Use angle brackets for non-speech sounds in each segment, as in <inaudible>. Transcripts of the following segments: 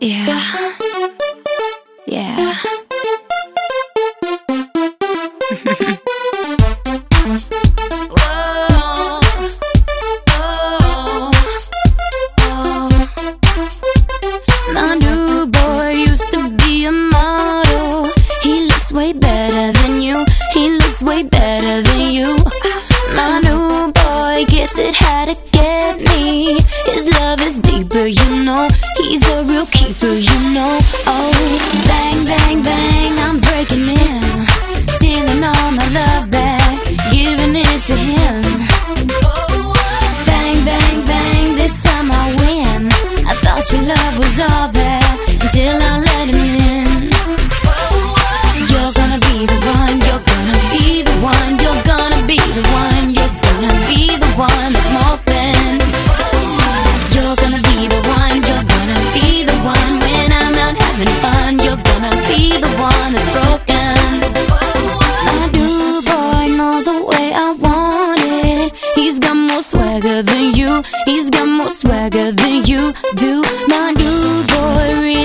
Yeah. Yeah. <laughs> My new boy used to be a model. He looks way better than you. He looks way better than you. My new boy gets it how to He's a real keeper, you know. Oh. He's got more swagger than you do My new boy.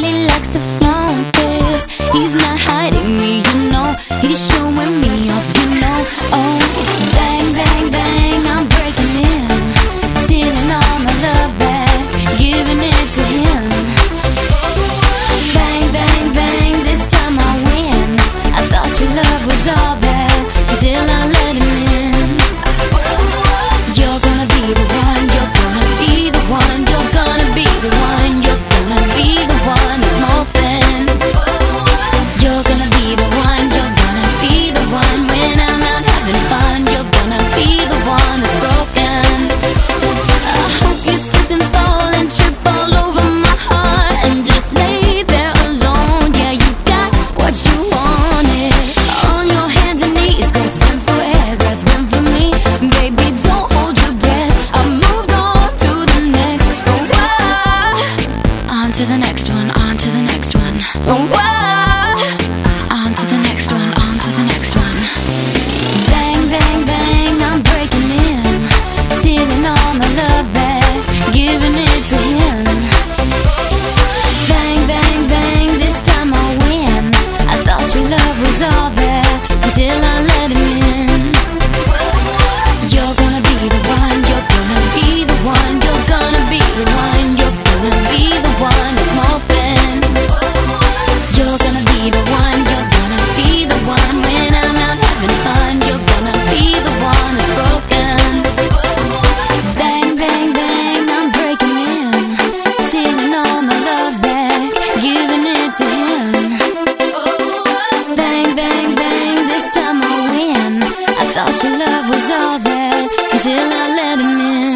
to the next one, on to the next one. love was all that until I let him in.